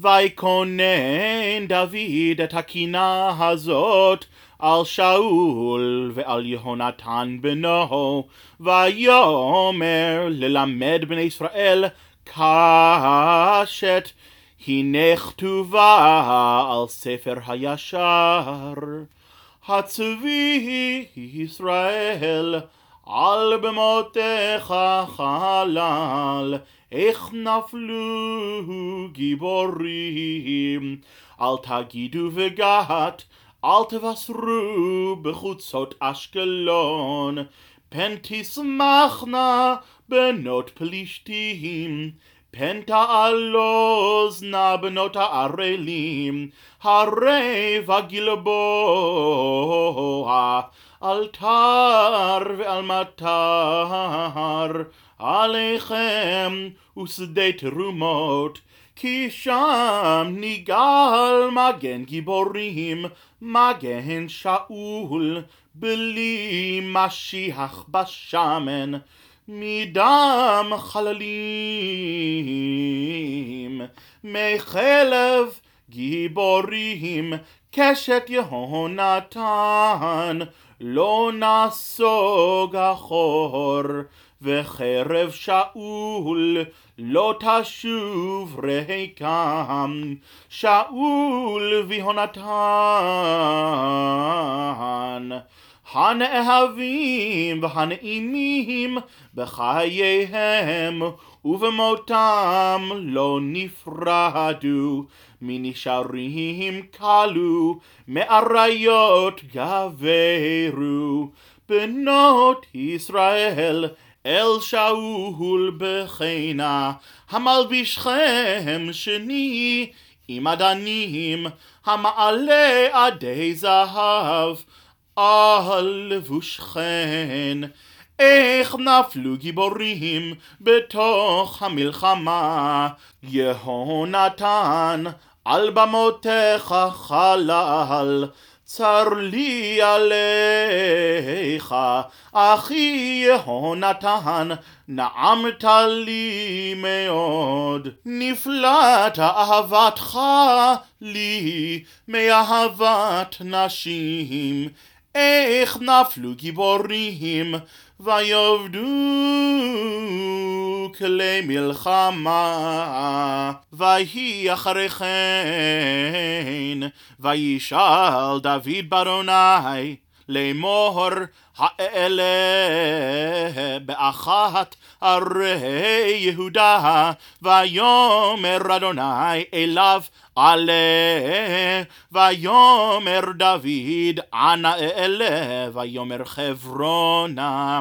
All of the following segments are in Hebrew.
ויקונן דוד את הקינה הזאת על שאול ועל יהונתן בנו, ויאמר ללמד בני ישראל קשת, הנה כתובה על ספר הישר. הצבי ישראל על במותיך חלל, איך נפלו גיבורים. אל תגידו וגת, אל תבשרו בחוצות אשקלון, פן תשמחנה בנות פלישתים. פן תעלוז נא בנות הערלים, הרי וגלבוע, על תר ועל מטר, עליכם ושדה תרומות, כי שם ניגל מגן גיבורים, מגן שאול, בלי משיח בשמן. מדם חללים, מחלב גיבורים, קשת יהונתן, לא נסוג אחור, וחרב שאול לא תשוב ריקם, שאול ויהונתן. הנאהבים והנעימים בחייהם ובמותם לא נפרדו. מנשארים כלו מאריות גברו בנות ישראל אל שאול בחינה המלבישכם שני עם אדנים המעלה עדי זהב על לבושכן. איך נפלו גיבורים בתוך המלחמה, יהונתן על במותיך חלל, צר לי עליך, אחי יהונתן, נעמת לי מאוד. נפלאת אהבתך לי מאהבת נשים. איך נפלו גיבורים ויאבדו כלי מלחמה. ויהי אחרי כן וישאל דוד ברוני לאמור האלה באחת ערי יהודה ויאמר אדוני אליו עלה ויאמר דוד אנה אלה ויאמר חברונה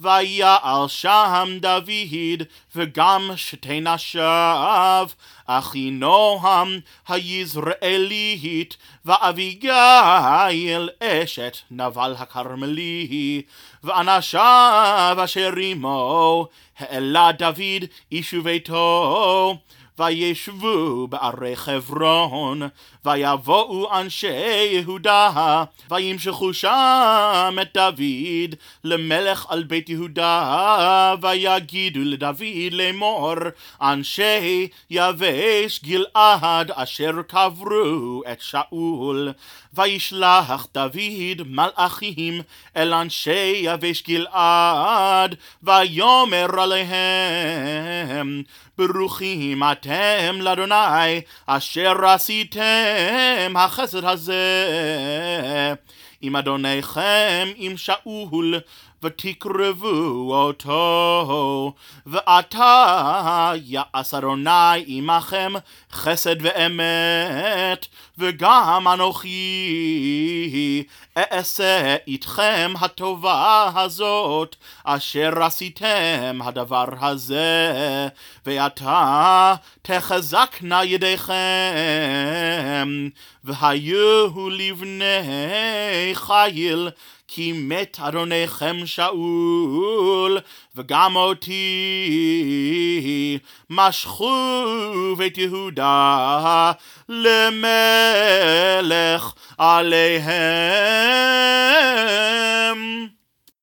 ויעל שם דוד וגם שתי נשיו אחינועם היזרעאלית ואביגיל אשת נבל הכרמלי. ואנשיו אשר עמו העלה דוד איש וביתו וישבו בערי חברון, ויבואו אנשי יהודה, וימשכו שם את דוד למלך על בית יהודה, ויגידו לדוד לאמור, אנשי יבש גלעד אשר קברו את שאול, וישלח דוד מלאכים אל אנשי יבש גלעד, ויאמר עליהם, ברוכים אתם לאדוני, אשר עשיתם החסד הזה. עם אדוניכם, עם שאול, ותקרבו אותו. ועתה יעש אדוני עמכם חסד ואמת, וגם אנוכי אעשה איתכם הטובה הזאת, אשר עשיתם הדבר הזה, ועתה תחזקנה ידיכם, והיו לבני חיל כי מת אדוניכם שאול, וגם אותי משכו בית יהודה למלך עליהם.